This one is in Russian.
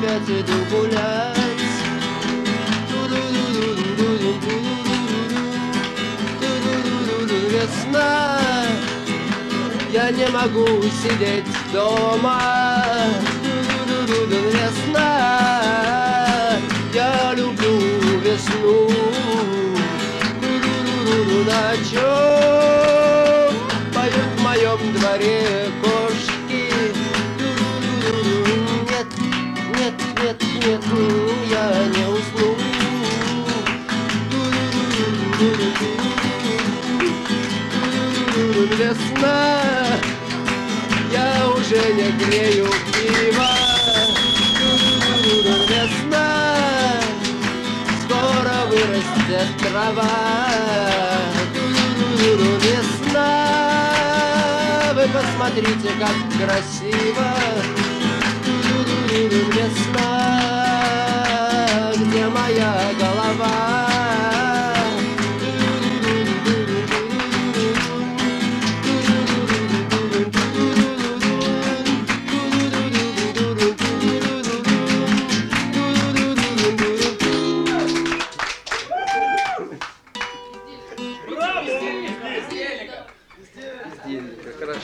опять Дурные могу сидеть дома. Весну. Ту-ду-ду-ду-ду. На чем поют в моем дворе кошки? Нет, нет, нет, нет, я не усну. Весна, я уже не грею пиво. Вырастет трава. Весна, вы посмотрите, как красиво. Весна, где моя голова? Бездельника. Бездельника, хорошо.